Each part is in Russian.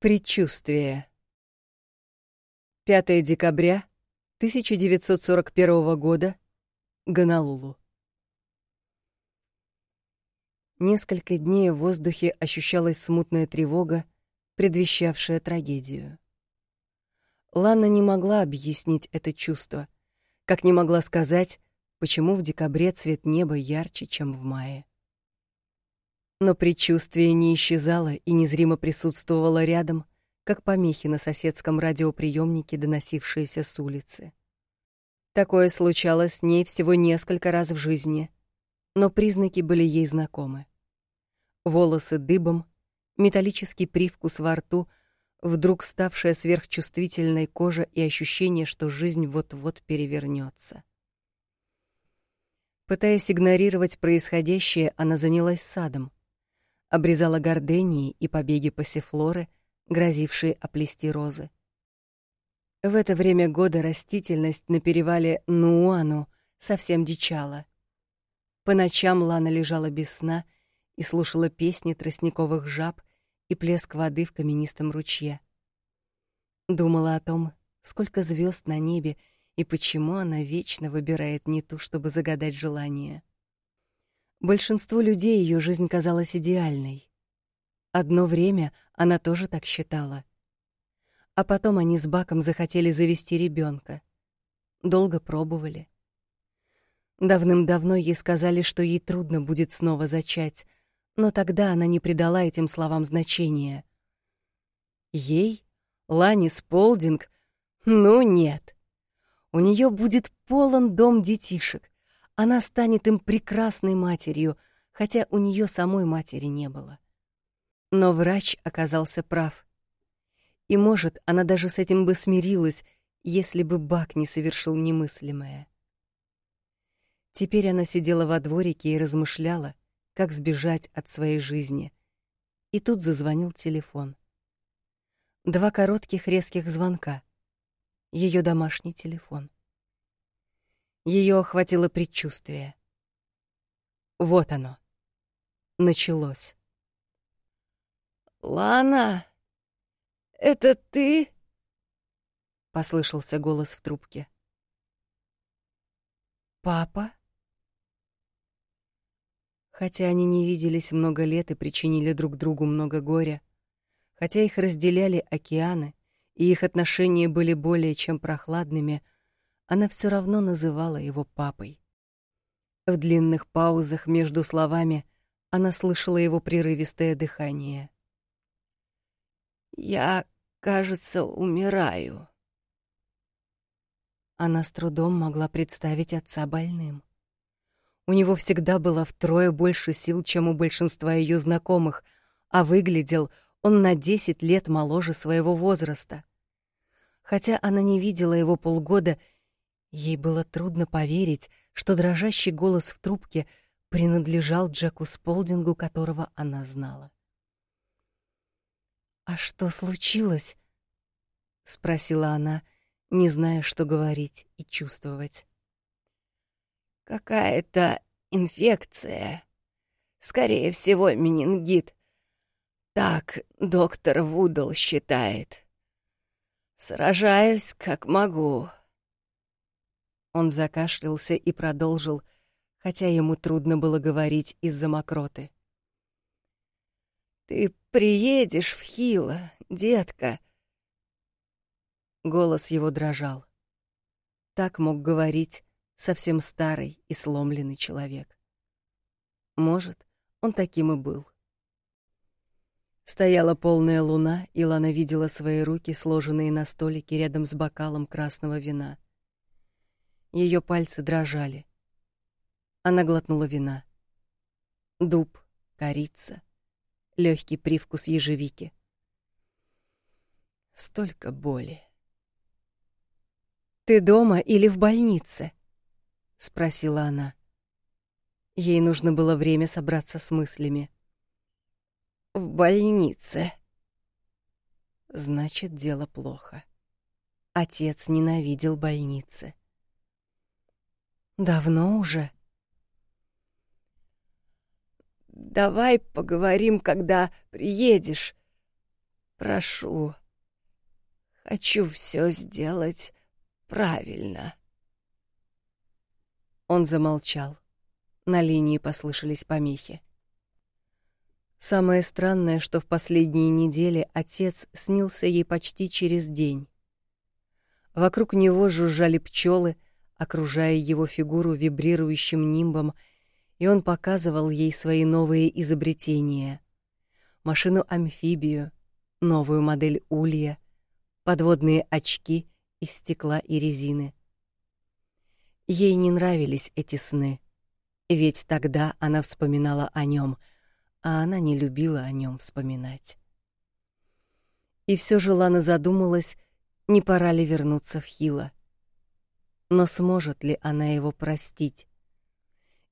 Предчувствие. 5 декабря 1941 года. Гонолулу. Несколько дней в воздухе ощущалась смутная тревога, предвещавшая трагедию. Лана не могла объяснить это чувство, как не могла сказать, почему в декабре цвет неба ярче, чем в мае. Но предчувствие не исчезало и незримо присутствовало рядом, как помехи на соседском радиоприемнике, доносившиеся с улицы. Такое случалось с ней всего несколько раз в жизни, но признаки были ей знакомы. Волосы дыбом, металлический привкус во рту, вдруг ставшая сверхчувствительной кожа и ощущение, что жизнь вот-вот перевернется. Пытаясь игнорировать происходящее, она занялась садом, обрезала гордении и побеги пассифлоры, грозившие оплести розы. В это время года растительность на перевале Нуану совсем дичала. По ночам Лана лежала без сна и слушала песни тростниковых жаб и плеск воды в каменистом ручье. Думала о том, сколько звезд на небе и почему она вечно выбирает не ту, чтобы загадать желание. Большинству людей ее жизнь казалась идеальной. Одно время она тоже так считала. А потом они с Баком захотели завести ребенка. Долго пробовали. Давным-давно ей сказали, что ей трудно будет снова зачать, но тогда она не придала этим словам значения. Ей? Лани Сполдинг? Ну нет. У нее будет полон дом детишек, она станет им прекрасной матерью, хотя у нее самой матери не было. Но врач оказался прав. И, может, она даже с этим бы смирилась, если бы Бак не совершил немыслимое. Теперь она сидела во дворике и размышляла, как сбежать от своей жизни. И тут зазвонил телефон. Два коротких резких звонка. Ее домашний телефон. Ее охватило предчувствие. Вот оно. Началось. «Лана, это ты?» — послышался голос в трубке. «Папа?» Хотя они не виделись много лет и причинили друг другу много горя, хотя их разделяли океаны, и их отношения были более чем прохладными — она все равно называла его папой. В длинных паузах между словами она слышала его прерывистое дыхание. «Я, кажется, умираю». Она с трудом могла представить отца больным. У него всегда было втрое больше сил, чем у большинства ее знакомых, а выглядел он на десять лет моложе своего возраста. Хотя она не видела его полгода Ей было трудно поверить, что дрожащий голос в трубке принадлежал Джеку Сполдингу, которого она знала. «А что случилось?» — спросила она, не зная, что говорить и чувствовать. «Какая-то инфекция. Скорее всего, менингит. Так доктор Вудл считает. Сражаюсь, как могу». Он закашлялся и продолжил, хотя ему трудно было говорить из-за мокроты. «Ты приедешь в Хило, детка!» Голос его дрожал. Так мог говорить совсем старый и сломленный человек. Может, он таким и был. Стояла полная луна, и Лана видела свои руки, сложенные на столике рядом с бокалом красного вина. Ее пальцы дрожали. Она глотнула вина. Дуб, корица, легкий привкус ежевики. Столько боли. Ты дома или в больнице? спросила она. Ей нужно было время собраться с мыслями. В больнице. Значит, дело плохо. Отец ненавидел больницы. Давно уже. Давай поговорим, когда приедешь. Прошу, хочу все сделать правильно. Он замолчал. На линии послышались помехи. Самое странное, что в последние недели отец снился ей почти через день. Вокруг него жужжали пчелы, окружая его фигуру вибрирующим нимбом, и он показывал ей свои новые изобретения: машину-амфибию, новую модель улья, подводные очки из стекла и резины. Ей не нравились эти сны, ведь тогда она вспоминала о нем, а она не любила о нем вспоминать. И все же Лана задумалась, не пора ли вернуться в Хила. Но сможет ли она его простить?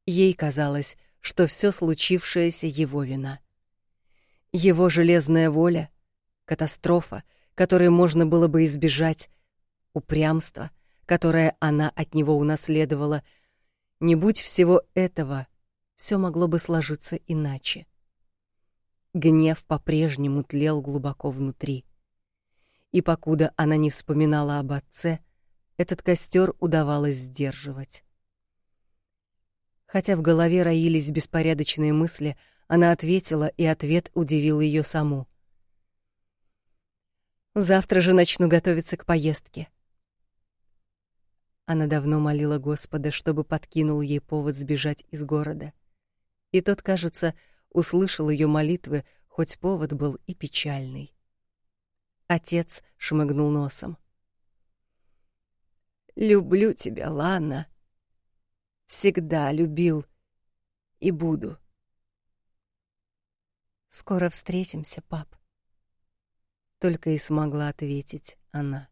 Ей казалось, что все случившееся его вина. Его железная воля, катастрофа, которой можно было бы избежать, упрямство, которое она от него унаследовала. Не будь всего этого, все могло бы сложиться иначе. Гнев по-прежнему тлел глубоко внутри. И покуда она не вспоминала об отце, этот костер удавалось сдерживать. Хотя в голове роились беспорядочные мысли, она ответила, и ответ удивил ее саму. Завтра же начну готовиться к поездке. Она давно молила Господа, чтобы подкинул ей повод сбежать из города. И тот, кажется, услышал ее молитвы, хоть повод был и печальный. Отец шмыгнул носом. Люблю тебя, Лана. Всегда любил и буду. Скоро встретимся, пап. Только и смогла ответить она.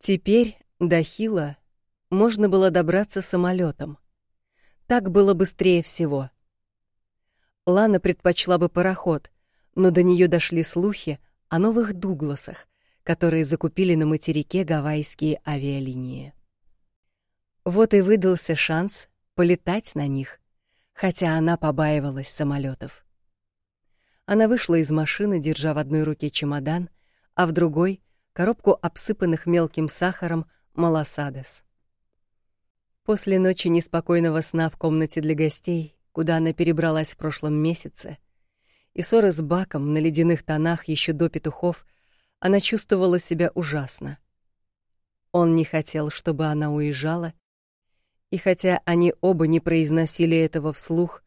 Теперь до Хила можно было добраться самолетом. Так было быстрее всего. Лана предпочла бы пароход, но до нее дошли слухи о новых Дугласах, которые закупили на материке гавайские авиалинии. Вот и выдался шанс полетать на них, хотя она побаивалась самолетов. Она вышла из машины, держа в одной руке чемодан, а в другой — коробку обсыпанных мелким сахаром малосадес. После ночи неспокойного сна в комнате для гостей, куда она перебралась в прошлом месяце, и ссоры с Баком на ледяных тонах еще до петухов, она чувствовала себя ужасно. Он не хотел, чтобы она уезжала, и хотя они оба не произносили этого вслух,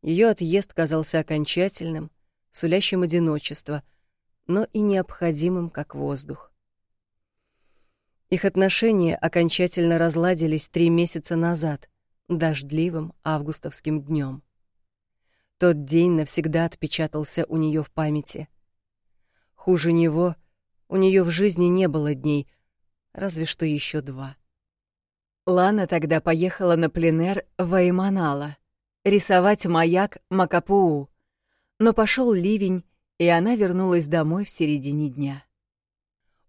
ее отъезд казался окончательным, сулящим одиночество, но и необходимым как воздух. Их отношения окончательно разладились три месяца назад, дождливым августовским днем. Тот день навсегда отпечатался у нее в памяти. Хуже него у нее в жизни не было дней, разве что еще два. Лана тогда поехала на пленэр в Айманала рисовать маяк Макапуу, но пошел ливень, и она вернулась домой в середине дня.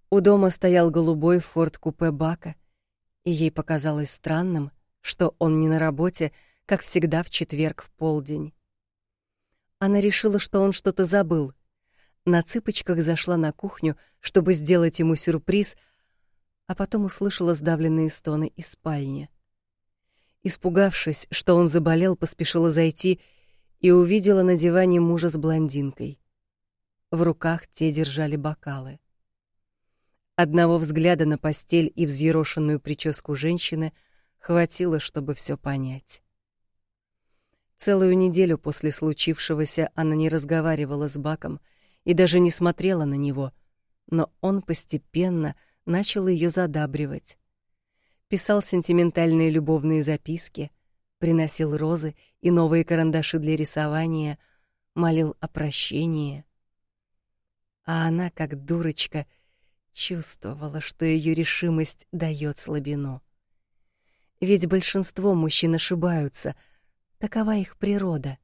У дома стоял голубой форт-купе Бака, и ей показалось странным, что он не на работе, как всегда в четверг в полдень. Она решила, что он что-то забыл. На цыпочках зашла на кухню, чтобы сделать ему сюрприз, а потом услышала сдавленные стоны из спальни. Испугавшись, что он заболел, поспешила зайти и увидела на диване мужа с блондинкой. В руках те держали бокалы. Одного взгляда на постель и взъерошенную прическу женщины хватило, чтобы все понять. Целую неделю после случившегося она не разговаривала с Баком и даже не смотрела на него, но он постепенно начал ее задабривать. Писал сентиментальные любовные записки, приносил розы и новые карандаши для рисования, молил о прощении. А она, как дурочка, чувствовала, что ее решимость дает слабину. Ведь большинство мужчин ошибаются, такова их природа.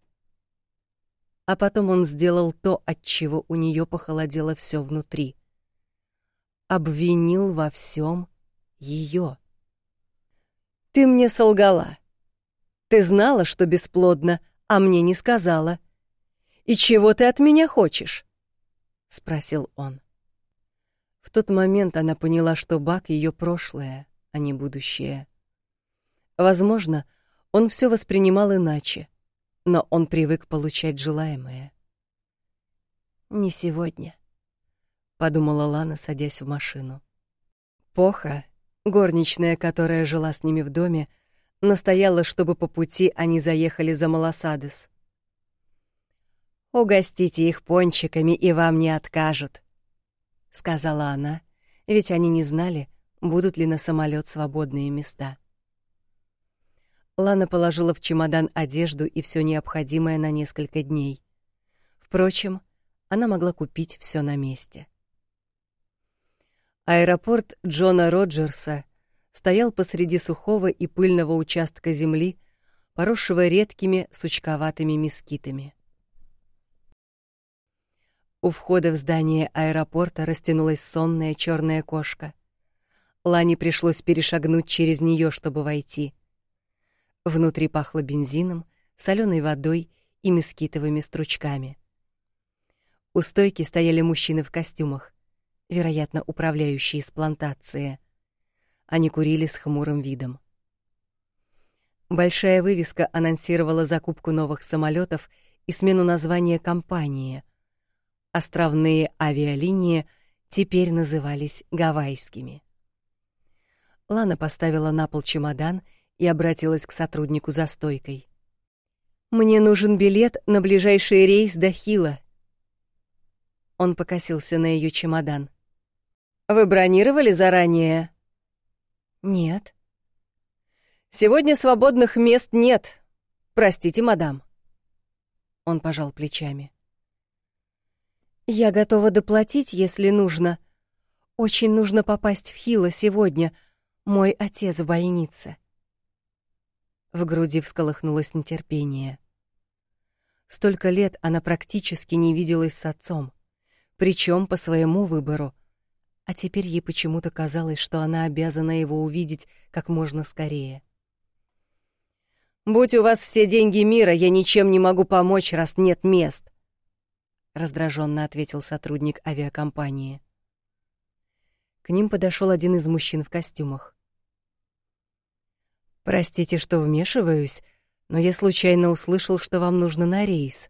А потом он сделал то, от чего у нее похолодело все внутри. Обвинил во всем ее. Ты мне солгала. Ты знала, что бесплодна, а мне не сказала. И чего ты от меня хочешь? спросил он. В тот момент она поняла, что Бак ее прошлое, а не будущее. Возможно, он все воспринимал иначе, но он привык получать желаемое. Не сегодня, подумала Лана, садясь в машину. Поха, горничная, которая жила с ними в доме, настояла, чтобы по пути они заехали за Малосадес. Угостите их пончиками, и вам не откажут, сказала она, ведь они не знали, будут ли на самолет свободные места. Лана положила в чемодан одежду и все необходимое на несколько дней. Впрочем, она могла купить все на месте. Аэропорт Джона Роджерса стоял посреди сухого и пыльного участка земли, поросшего редкими сучковатыми мескитами. У входа в здание аэропорта растянулась сонная черная кошка. Лане пришлось перешагнуть через нее, чтобы войти. Внутри пахло бензином, соленой водой и мескитовыми стручками. У стойки стояли мужчины в костюмах, вероятно, управляющие с плантации. Они курили с хмурым видом. Большая вывеска анонсировала закупку новых самолетов и смену названия компании — Островные авиалинии теперь назывались гавайскими. Лана поставила на пол чемодан и обратилась к сотруднику за стойкой. Мне нужен билет на ближайший рейс до Хила. Он покосился на ее чемодан. Вы бронировали заранее? Нет. Сегодня свободных мест нет. Простите, мадам. Он пожал плечами. Я готова доплатить, если нужно. Очень нужно попасть в Хило сегодня. Мой отец в больнице. В груди всколыхнулось нетерпение. Столько лет она практически не виделась с отцом, причем по своему выбору. А теперь ей почему-то казалось, что она обязана его увидеть как можно скорее. Будь у вас все деньги мира, я ничем не могу помочь, раз нет мест раздраженно ответил сотрудник авиакомпании. К ним подошел один из мужчин в костюмах. Простите, что вмешиваюсь, но я случайно услышал, что вам нужно на рейс.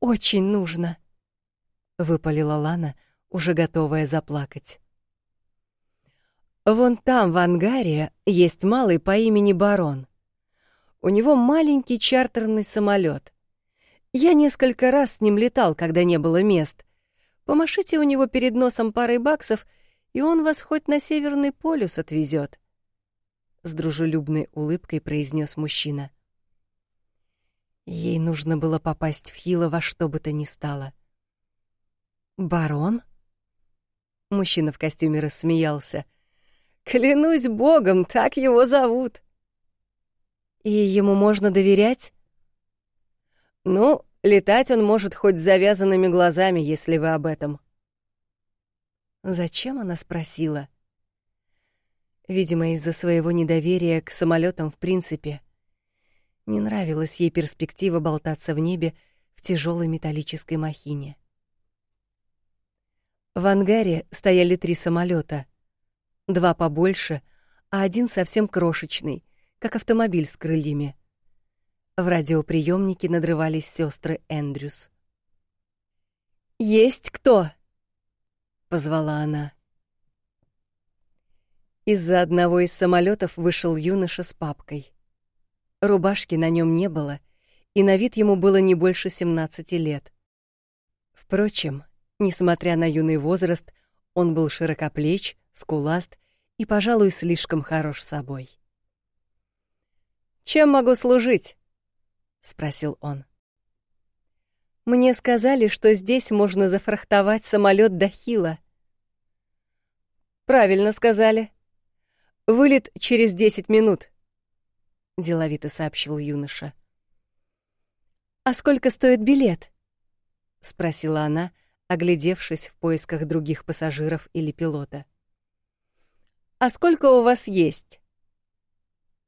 Очень нужно, выпалила Лана, уже готовая заплакать. Вон там в ангаре есть малый по имени Барон. У него маленький чартерный самолет. Я несколько раз с ним летал, когда не было мест. Помашите у него перед носом парой баксов, и он вас хоть на Северный полюс отвезет. С дружелюбной улыбкой произнес мужчина. Ей нужно было попасть в Хило во что бы то ни стало. «Барон?» Мужчина в костюме рассмеялся. «Клянусь богом, так его зовут!» «И ему можно доверять?» Ну, летать он может хоть с завязанными глазами, если вы об этом. Зачем она спросила? Видимо, из-за своего недоверия к самолетам в принципе. Не нравилась ей перспектива болтаться в небе в тяжелой металлической махине. В ангаре стояли три самолета, два побольше, а один совсем крошечный, как автомобиль с крыльями. В радиоприемнике надрывались сестры Эндрюс. «Есть кто?» — позвала она. Из-за одного из самолетов вышел юноша с папкой. Рубашки на нем не было, и на вид ему было не больше 17 лет. Впрочем, несмотря на юный возраст, он был широкоплеч, скуласт и, пожалуй, слишком хорош собой. «Чем могу служить?» спросил он. Мне сказали, что здесь можно зафрахтовать самолет до Хила. Правильно сказали. Вылет через десять минут, деловито сообщил юноша. А сколько стоит билет? спросила она, оглядевшись в поисках других пассажиров или пилота. А сколько у вас есть?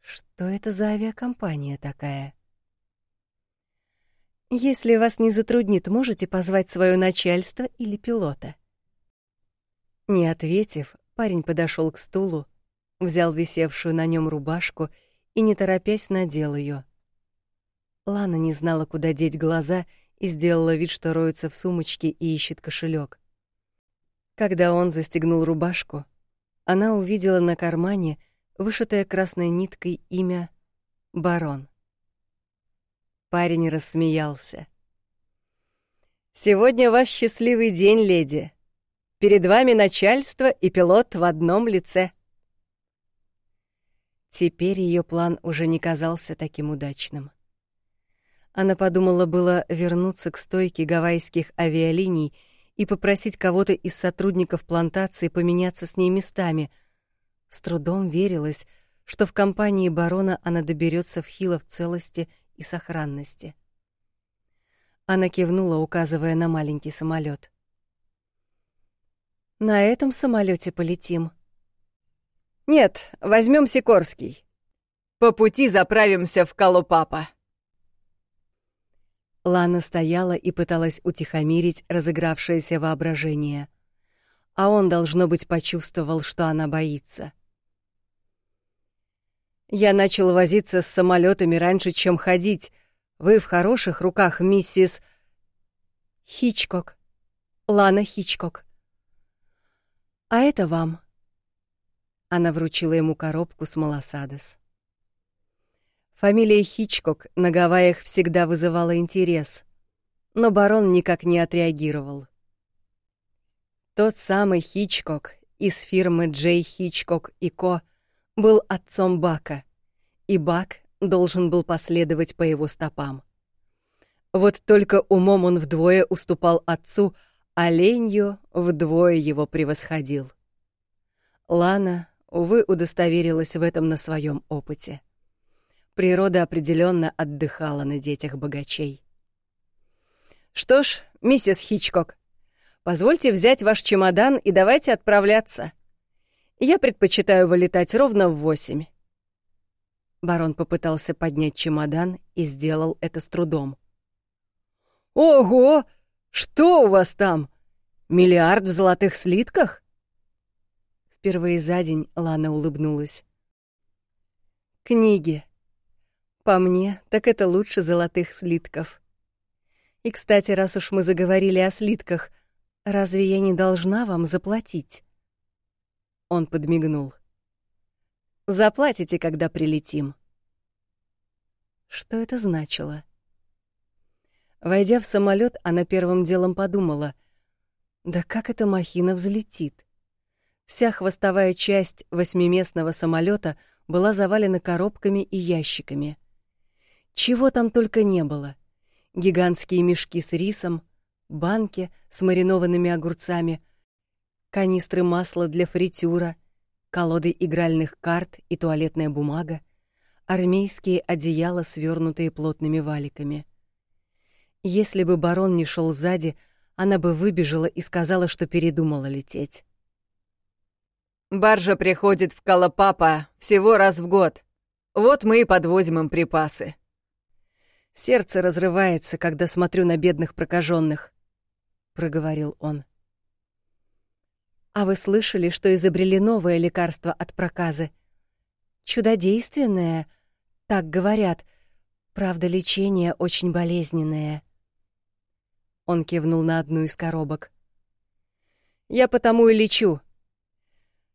Что это за авиакомпания такая? Если вас не затруднит, можете позвать свое начальство или пилота. Не ответив, парень подошел к стулу, взял висевшую на нем рубашку и, не торопясь, надел ее. Лана не знала, куда деть глаза, и сделала вид, что роется в сумочке и ищет кошелек. Когда он застегнул рубашку, она увидела на кармане вышитое красной ниткой имя Барон. Парень рассмеялся. Сегодня ваш счастливый день, леди. Перед вами начальство и пилот в одном лице. Теперь ее план уже не казался таким удачным. Она подумала было вернуться к стойке гавайских авиалиний и попросить кого-то из сотрудников плантации поменяться с ней местами. С трудом верилось, что в компании барона она доберется в Хило в целости и сохранности. Она кивнула, указывая на маленький самолет. На этом самолете полетим. Нет, возьмем Сикорский. По пути заправимся в Колопапа. Лана стояла и пыталась утихомирить разыгравшееся воображение. А он, должно быть, почувствовал, что она боится. Я начал возиться с самолетами раньше, чем ходить. Вы в хороших руках, миссис Хичкок. Лана Хичкок. А это вам. Она вручила ему коробку с Малосадос. Фамилия Хичкок на Гавайях всегда вызывала интерес, но барон никак не отреагировал. Тот самый Хичкок из фирмы Джей Хичкок и Ко был отцом Бака, и Бак должен был последовать по его стопам. Вот только умом он вдвое уступал отцу, а ленью вдвое его превосходил. Лана, увы, удостоверилась в этом на своем опыте. Природа определенно отдыхала на детях богачей. Что ж, миссис Хичкок, позвольте взять ваш чемодан и давайте отправляться. Я предпочитаю вылетать ровно в восемь. Барон попытался поднять чемодан и сделал это с трудом. Ого! Что у вас там? Миллиард в золотых слитках? Впервые за день Лана улыбнулась. Книги. По мне, так это лучше золотых слитков. И, кстати, раз уж мы заговорили о слитках, разве я не должна вам заплатить? Он подмигнул. Заплатите, когда прилетим. Что это значило? Войдя в самолет, она первым делом подумала: да как эта махина взлетит? Вся хвостовая часть восьмиместного самолета была завалена коробками и ящиками. Чего там только не было. Гигантские мешки с рисом, банки с маринованными огурцами, канистры масла для фритюра, колоды игральных карт и туалетная бумага, армейские одеяла, свернутые плотными валиками. Если бы барон не шел сзади, она бы выбежала и сказала, что передумала лететь. Баржа приходит в Калапапа всего раз в год. Вот мы и подвозим им припасы. Сердце разрывается, когда смотрю на бедных прокаженных, проговорил он. А вы слышали, что изобрели новое лекарство от проказы? Чудодейственное, так говорят. Правда, лечение очень болезненное. Он кивнул на одну из коробок. Я потому и лечу.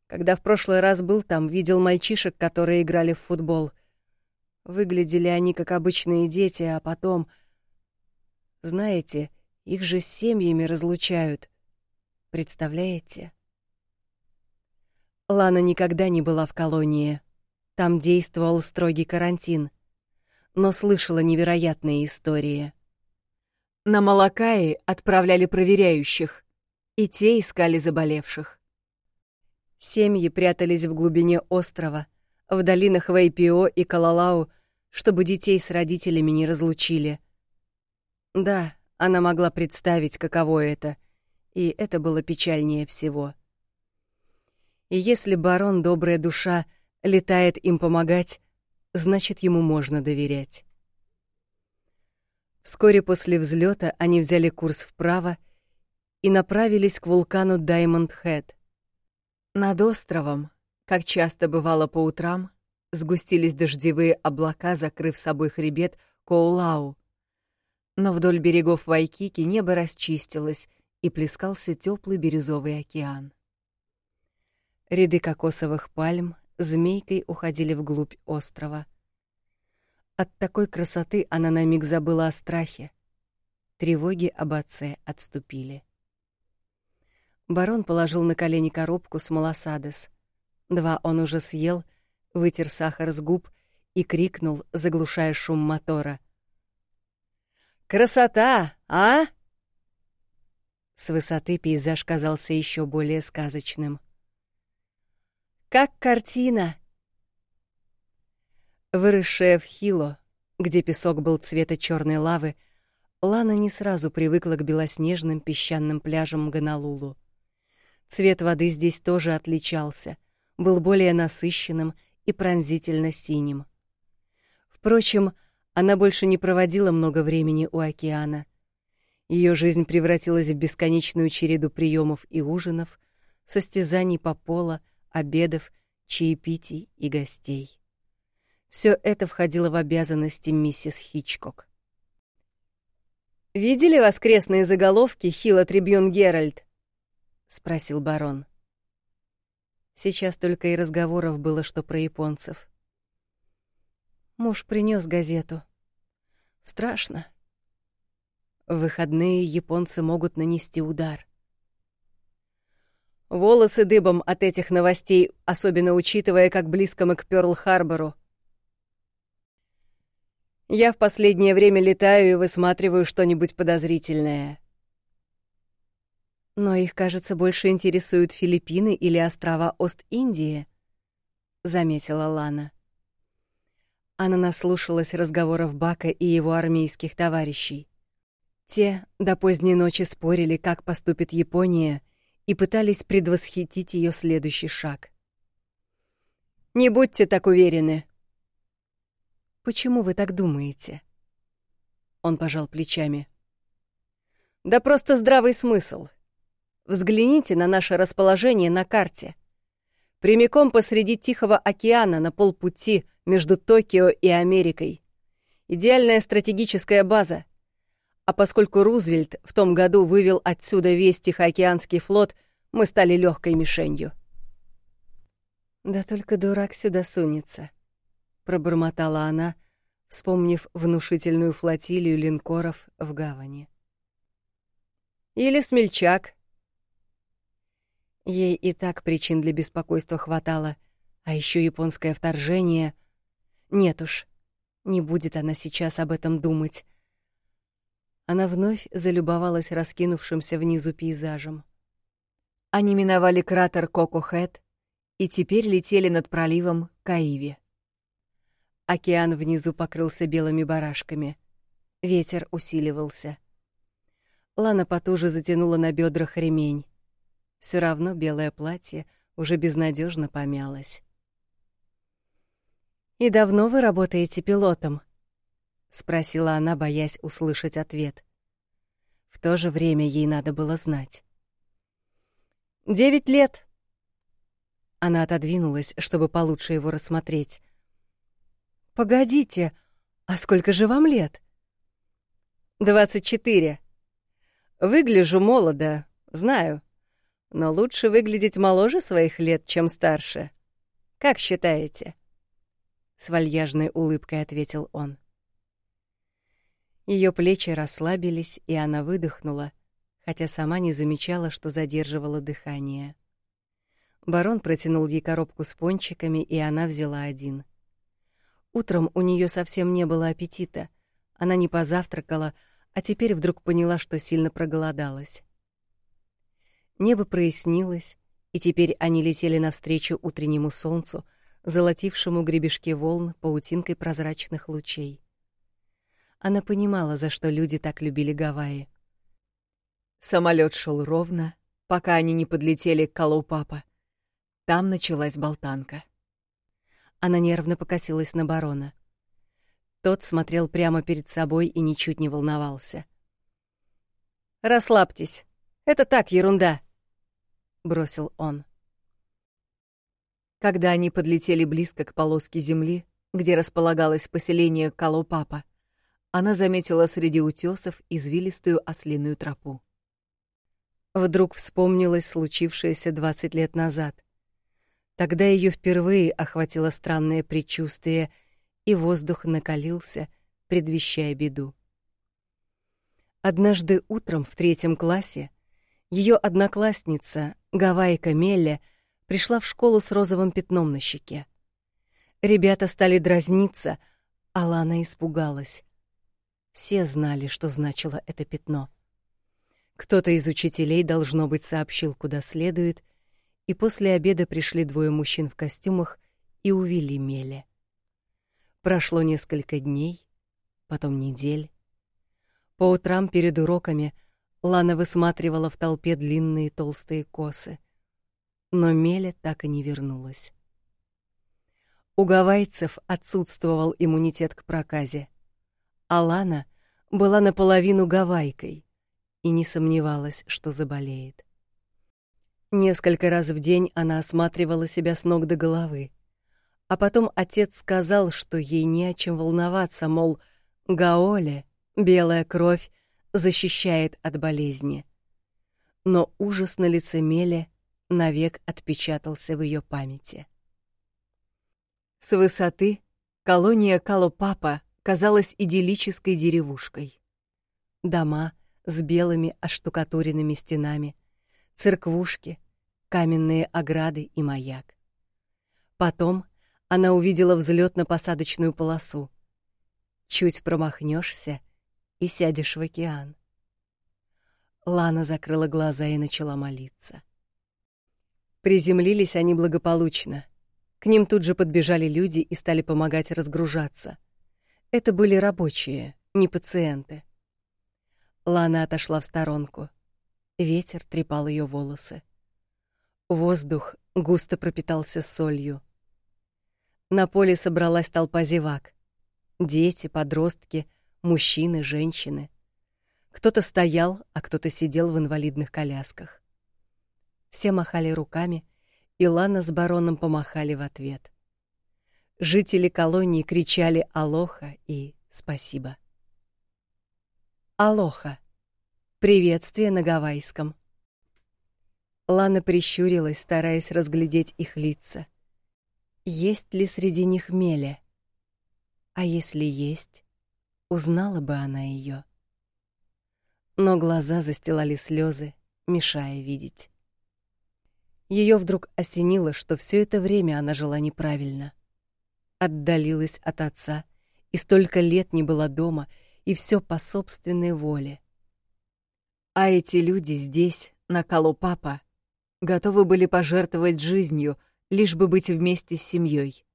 Когда в прошлый раз был там, видел мальчишек, которые играли в футбол. Выглядели они как обычные дети, а потом... Знаете, их же с семьями разлучают. Представляете? Лана никогда не была в колонии. Там действовал строгий карантин. Но слышала невероятные истории. На Малакаи отправляли проверяющих, и те искали заболевших. Семьи прятались в глубине острова, в долинах Вайпио и Калалау, чтобы детей с родителями не разлучили. Да, она могла представить, каково это, и это было печальнее всего. И если барон добрая душа летает им помогать, значит, ему можно доверять. Вскоре после взлета они взяли курс вправо и направились к вулкану Даймонд Хэт. Над островом, как часто бывало по утрам, сгустились дождевые облака, закрыв собой хребет Коулау. Но вдоль берегов Вайкики небо расчистилось, и плескался теплый бирюзовый океан. Ряды кокосовых пальм змейкой уходили вглубь острова. От такой красоты она на миг забыла о страхе. Тревоги об отце отступили. Барон положил на колени коробку с молосадес. Два он уже съел, вытер сахар с губ и крикнул, заглушая шум мотора. «Красота, а?» С высоты пейзаж казался еще более сказочным. «Как картина!» Выросшая в Хило, где песок был цвета черной лавы, Лана не сразу привыкла к белоснежным песчаным пляжам Гонолулу. Цвет воды здесь тоже отличался, был более насыщенным и пронзительно синим. Впрочем, она больше не проводила много времени у океана. Ее жизнь превратилась в бесконечную череду приемов и ужинов, состязаний по пола, обедов, чаепитий и гостей. Все это входило в обязанности миссис Хичкок. «Видели воскресные заголовки Хилла Трибьюн Геральт?» — спросил барон. Сейчас только и разговоров было, что про японцев. Муж принес газету. Страшно. В выходные японцы могут нанести удар. Волосы дыбом от этих новостей, особенно учитывая, как близко мы к Пёрл-Харбору. Я в последнее время летаю и высматриваю что-нибудь подозрительное. Но их, кажется, больше интересуют Филиппины или острова Ост-Индии, заметила Лана. Она наслушалась разговоров Бака и его армейских товарищей. Те до поздней ночи спорили, как поступит Япония, и пытались предвосхитить ее следующий шаг. Не будьте так уверены. Почему вы так думаете? Он пожал плечами. Да просто здравый смысл. Взгляните на наше расположение на карте. Прямиком посреди Тихого океана на полпути между Токио и Америкой. Идеальная стратегическая база. А поскольку Рузвельт в том году вывел отсюда весь Тихоокеанский флот, мы стали легкой мишенью. «Да только дурак сюда сунется», — пробормотала она, вспомнив внушительную флотилию линкоров в гавани. «Или смельчак», Ей и так причин для беспокойства хватало, а еще японское вторжение. Нет уж, не будет она сейчас об этом думать. Она вновь залюбовалась раскинувшимся внизу пейзажем. Они миновали кратер Кокохэт и теперь летели над проливом Каиви. Океан внизу покрылся белыми барашками. Ветер усиливался. Лана потуже затянула на бедрах ремень. Все равно белое платье уже безнадежно помялось. «И давно вы работаете пилотом?» — спросила она, боясь услышать ответ. В то же время ей надо было знать. «Девять лет». Она отодвинулась, чтобы получше его рассмотреть. «Погодите, а сколько же вам лет?» «Двадцать четыре. Выгляжу молодо, знаю но лучше выглядеть моложе своих лет, чем старше. Как считаете?» С вальяжной улыбкой ответил он. Ее плечи расслабились, и она выдохнула, хотя сама не замечала, что задерживала дыхание. Барон протянул ей коробку с пончиками, и она взяла один. Утром у нее совсем не было аппетита. Она не позавтракала, а теперь вдруг поняла, что сильно проголодалась. Небо прояснилось, и теперь они летели навстречу утреннему солнцу, золотившему гребешки волн паутинкой прозрачных лучей. Она понимала, за что люди так любили Гавайи. Самолет шел ровно, пока они не подлетели к Калоупапа. Там началась болтанка. Она нервно покосилась на барона. Тот смотрел прямо перед собой и ничуть не волновался. «Расслабьтесь. Это так, ерунда», — бросил он. Когда они подлетели близко к полоске земли, где располагалось поселение Калопапа, она заметила среди утесов извилистую ослиную тропу. Вдруг вспомнилось случившееся двадцать лет назад. Тогда ее впервые охватило странное предчувствие, и воздух накалился, предвещая беду. Однажды утром в третьем классе ее одноклассница Гавайка Мелля пришла в школу с розовым пятном на щеке. Ребята стали дразниться, а Лана испугалась. Все знали, что значило это пятно. Кто-то из учителей, должно быть, сообщил, куда следует, и после обеда пришли двое мужчин в костюмах и увели Меле. Прошло несколько дней, потом недель. По утрам перед уроками Лана высматривала в толпе длинные толстые косы. Но Меля так и не вернулась. У гавайцев отсутствовал иммунитет к проказе. А Лана была наполовину гавайкой и не сомневалась, что заболеет. Несколько раз в день она осматривала себя с ног до головы. А потом отец сказал, что ей не о чем волноваться, мол, Гаоле Белая кровь защищает от болезни. Но ужас на лице Мели навек отпечатался в ее памяти. С высоты колония Калопапа казалась идиллической деревушкой. Дома с белыми оштукатуренными стенами, церквушки, каменные ограды и маяк. Потом она увидела взлетно-посадочную полосу. Чуть промахнешься, и сядешь в океан. Лана закрыла глаза и начала молиться. Приземлились они благополучно. К ним тут же подбежали люди и стали помогать разгружаться. Это были рабочие, не пациенты. Лана отошла в сторонку. Ветер трепал ее волосы. Воздух густо пропитался солью. На поле собралась толпа зевак. Дети, подростки — мужчины, женщины. Кто-то стоял, а кто-то сидел в инвалидных колясках. Все махали руками, и Лана с бароном помахали в ответ. Жители колонии кричали «Алоха» и «Спасибо». «Алоха» — приветствие на гавайском. Лана прищурилась, стараясь разглядеть их лица. Есть ли среди них Меля? А если есть, узнала бы она ее. Но глаза застилали слезы, мешая видеть. Ее вдруг осенило, что все это время она жила неправильно. Отдалилась от отца и столько лет не была дома, и все по собственной воле. А эти люди здесь, на Калупапа, готовы были пожертвовать жизнью, лишь бы быть вместе с семьей.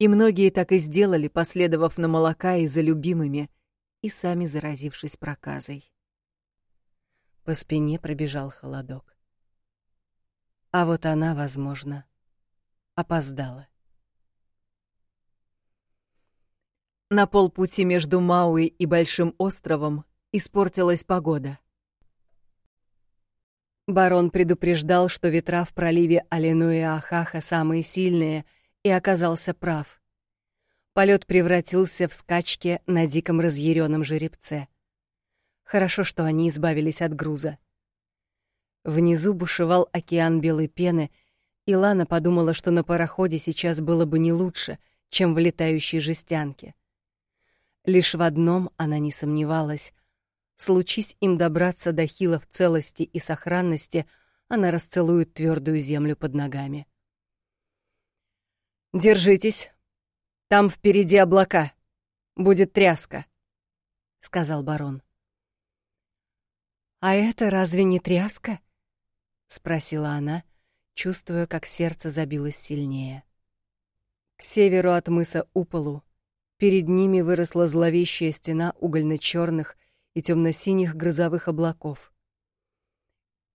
И многие так и сделали, последовав на молока и за любимыми, и сами заразившись проказой. По спине пробежал холодок. А вот она, возможно, опоздала. На полпути между Мауи и Большим островом испортилась погода. Барон предупреждал, что ветра в проливе Аленуэ-Ахаха самые сильные — и оказался прав. Полет превратился в скачки на диком разъяренном жеребце. Хорошо, что они избавились от груза. Внизу бушевал океан белой пены, и Лана подумала, что на пароходе сейчас было бы не лучше, чем в летающей жестянке. Лишь в одном она не сомневалась. Случись им добраться до Хила в целости и сохранности, она расцелует твердую землю под ногами. Держитесь. Там впереди облака. Будет тряска, сказал барон. А это разве не тряска? спросила она, чувствуя, как сердце забилось сильнее. К северу от мыса Уполу перед ними выросла зловещая стена угольно черных и темно синих грозовых облаков.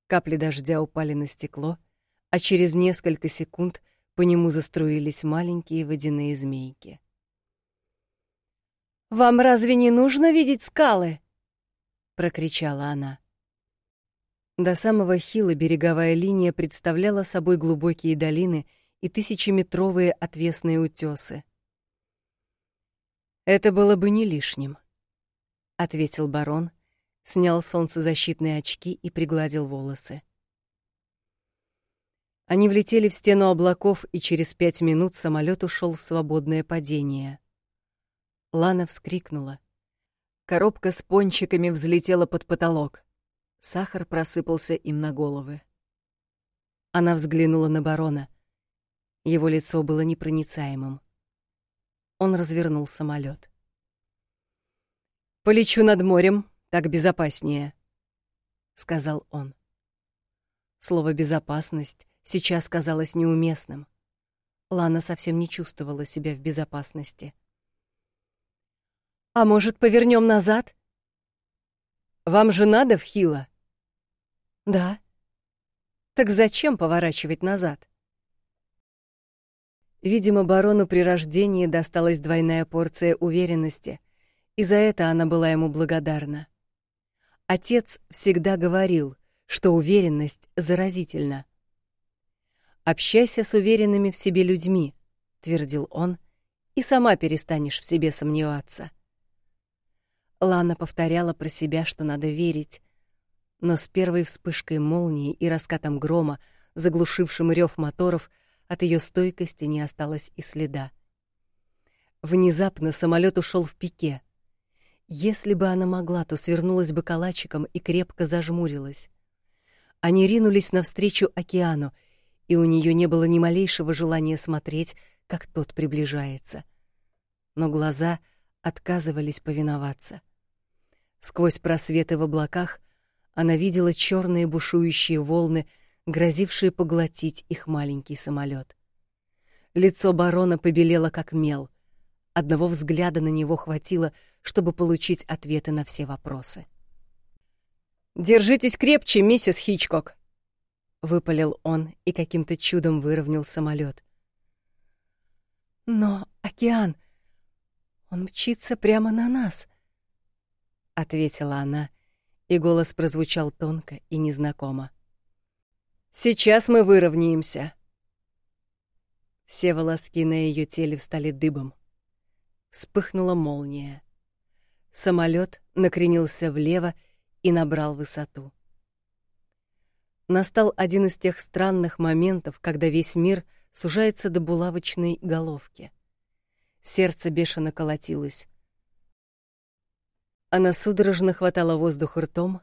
Капли дождя упали на стекло, а через несколько секунд — по нему заструились маленькие водяные змейки. Вам разве не нужно видеть скалы? прокричала она. До самого хила береговая линия представляла собой глубокие долины и тысячеметровые отвесные утесы. Это было бы не лишним, ответил барон, снял солнцезащитные очки и пригладил волосы. Они влетели в стену облаков, и через пять минут самолет ушел в свободное падение. Лана вскрикнула. Коробка с пончиками взлетела под потолок. Сахар просыпался им на головы. Она взглянула на барона. Его лицо было непроницаемым. Он развернул самолет. Полечу над морем, так безопаснее, сказал он. Слово безопасность сейчас казалось неуместным. Лана совсем не чувствовала себя в безопасности. А может, повернем назад? Вам же надо в Хила? Да. Так зачем поворачивать назад? Видимо, барону при рождении досталась двойная порция уверенности, и за это она была ему благодарна. Отец всегда говорил, что уверенность заразительна. Общайся с уверенными в себе людьми, твердил он, и сама перестанешь в себе сомневаться. Лана повторяла про себя, что надо верить, но с первой вспышкой молнии и раскатом грома, заглушившим рев моторов, от ее стойкости не осталось и следа. Внезапно самолет ушел в пике. Если бы она могла, то свернулась бы калачиком и крепко зажмурилась. Они ринулись навстречу океану, и у нее не было ни малейшего желания смотреть, как тот приближается. Но глаза отказывались повиноваться. Сквозь просветы в облаках она видела черные бушующие волны, грозившие поглотить их маленький самолет. Лицо барона побелело как мел. Одного взгляда на него хватило, чтобы получить ответы на все вопросы. Держитесь крепче, миссис Хичкок, выпалил он и каким-то чудом выровнял самолет. Но океан, он мчится прямо на нас, ответила она, и голос прозвучал тонко и незнакомо. Сейчас мы выровняемся. Все волоски на ее теле встали дыбом. Вспыхнула молния. Самолет накренился влево и набрал высоту. Настал один из тех странных моментов, когда весь мир сужается до булавочной головки. Сердце бешено колотилось. Она судорожно хватала воздух ртом,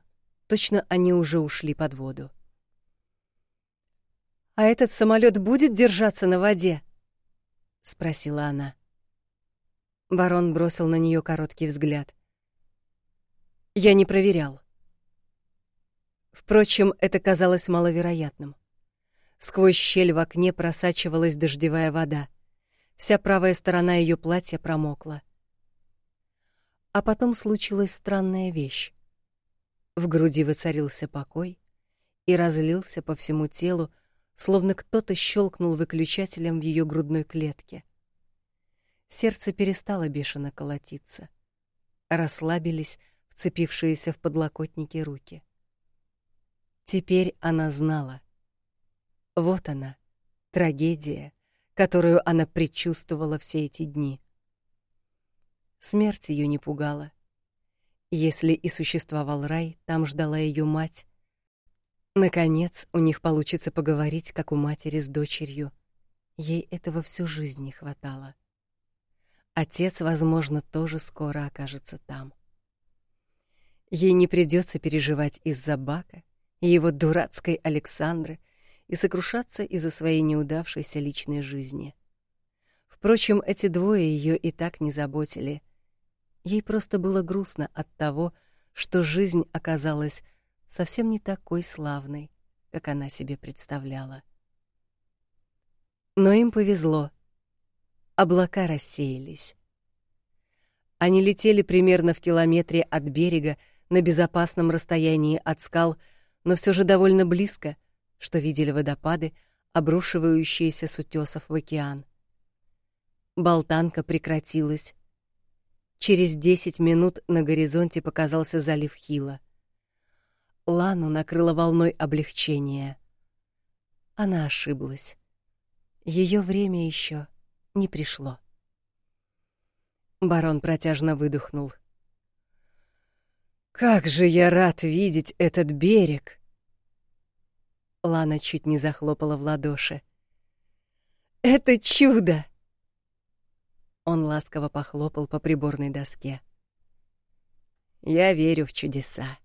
точно они уже ушли под воду. А этот самолет будет держаться на воде? спросила она. Барон бросил на нее короткий взгляд. Я не проверял. Впрочем, это казалось маловероятным. Сквозь щель в окне просачивалась дождевая вода. Вся правая сторона ее платья промокла. А потом случилась странная вещь. В груди воцарился покой и разлился по всему телу, словно кто-то щелкнул выключателем в ее грудной клетке. Сердце перестало бешено колотиться. Расслабились вцепившиеся в подлокотники руки. Теперь она знала. Вот она, трагедия, которую она предчувствовала все эти дни. Смерть ее не пугала. Если и существовал рай, там ждала ее мать. Наконец, у них получится поговорить, как у матери с дочерью. Ей этого всю жизнь не хватало. Отец, возможно, тоже скоро окажется там. Ей не придется переживать из-за Бака и его дурацкой Александры и сокрушаться из-за своей неудавшейся личной жизни. Впрочем, эти двое ее и так не заботили — Ей просто было грустно от того, что жизнь оказалась совсем не такой славной, как она себе представляла. Но им повезло. Облака рассеялись. Они летели примерно в километре от берега, на безопасном расстоянии от скал, но все же довольно близко, что видели водопады, обрушивающиеся с утесов в океан. Болтанка прекратилась, Через десять минут на горизонте показался залив Хила. Лану накрыло волной облегчения. Она ошиблась. Ее время еще не пришло. Барон протяжно выдохнул. Как же я рад видеть этот берег. Лана чуть не захлопала в ладоши. Это чудо. Он ласково похлопал по приборной доске. Я верю в чудеса.